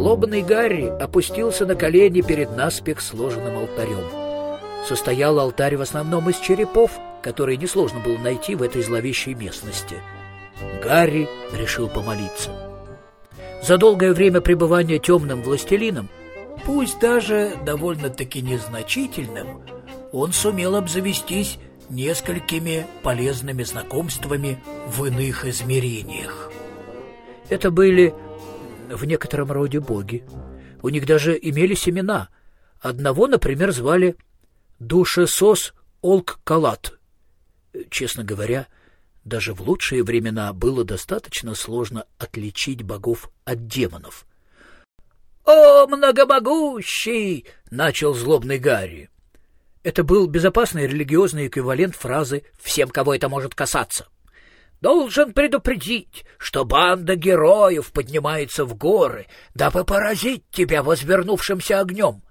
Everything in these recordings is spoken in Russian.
Злобный Гарри опустился на колени перед наспех сложенным алтарем. Состоял алтарь в основном из черепов, которые несложно было найти в этой зловещей местности. Гарри решил помолиться. За долгое время пребывания темным властелином, пусть даже довольно-таки незначительным, он сумел обзавестись несколькими полезными знакомствами в иных измерениях. Это были в некотором роде боги. У них даже имелись имена. Одного, например, звали Душесос Олк-Калат. Честно говоря, даже в лучшие времена было достаточно сложно отличить богов от демонов. «О, многомогущий!» — начал злобный Гарри. Это был безопасный религиозный эквивалент фразы «всем, кого это может касаться». Должен предупредить, что банда героев поднимается в горы, дабы поразить тебя возвернувшимся огнем.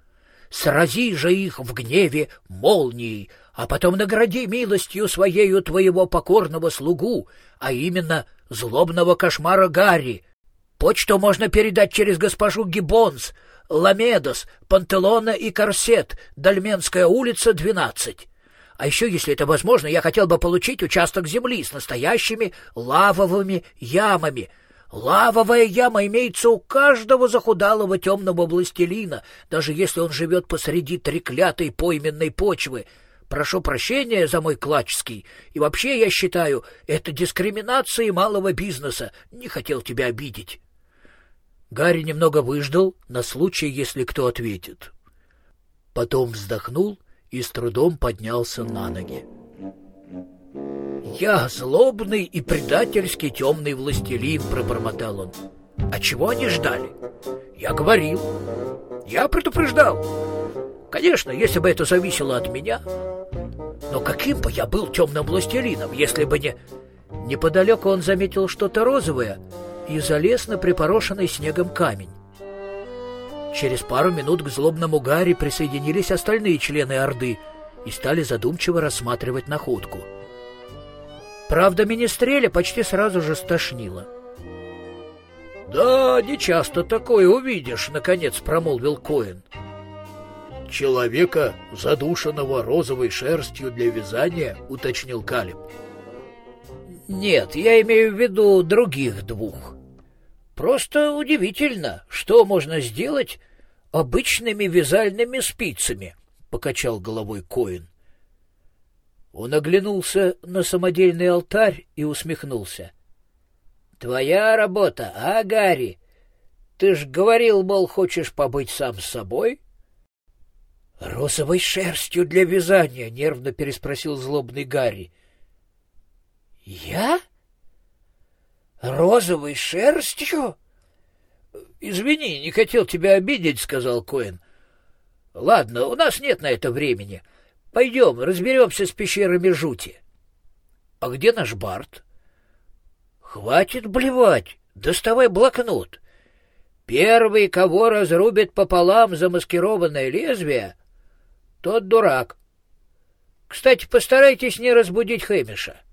Срази же их в гневе молнией, а потом награди милостью своею твоего покорного слугу, а именно злобного кошмара Гарри. Почту можно передать через госпожу Гиббонс, Ламедос, Пантелона и Корсет, Дальменская улица, 12. А еще, если это возможно, я хотел бы получить участок земли с настоящими лавовыми ямами. Лавовая яма имеется у каждого захудалого темного властелина, даже если он живет посреди треклятой пойменной почвы. Прошу прощения за мой клачский, и вообще я считаю, это дискриминация малого бизнеса. Не хотел тебя обидеть. Гарри немного выждал на случай, если кто ответит. Потом вздохнул и с трудом поднялся на ноги. «Я злобный и предательский темный властелин», — пробормотал он. «А чего они ждали? Я говорил. Я предупреждал. Конечно, если бы это зависело от меня. Но каким бы я был темным властелином, если бы не...» Неподалеку он заметил что-то розовое и залез на припорошенный снегом камень. Через пару минут к злобному Гарри присоединились остальные члены Орды и стали задумчиво рассматривать находку. Правда, Министреля почти сразу же стошнило. «Да, не часто такое увидишь», — наконец промолвил Коэн. «Человека, задушенного розовой шерстью для вязания», — уточнил Калиб. «Нет, я имею в виду других двух. Просто удивительно, что можно сделать обычными вязальными спицами, — покачал головой Коин. Он оглянулся на самодельный алтарь и усмехнулся. — Твоя работа, а, Гарри? Ты ж говорил, мол, хочешь побыть сам с собой? — Розовой шерстью для вязания, — нервно переспросил злобный Гарри. — Я? Розовой шерстью? — Извини, не хотел тебя обидеть, — сказал Коэн. — Ладно, у нас нет на это времени. Пойдем, разберемся с пещерами жути. — А где наш Барт? — Хватит блевать, доставай блокнот. Первый, кого разрубит пополам замаскированное лезвие, тот дурак. Кстати, постарайтесь не разбудить Хэмиша. —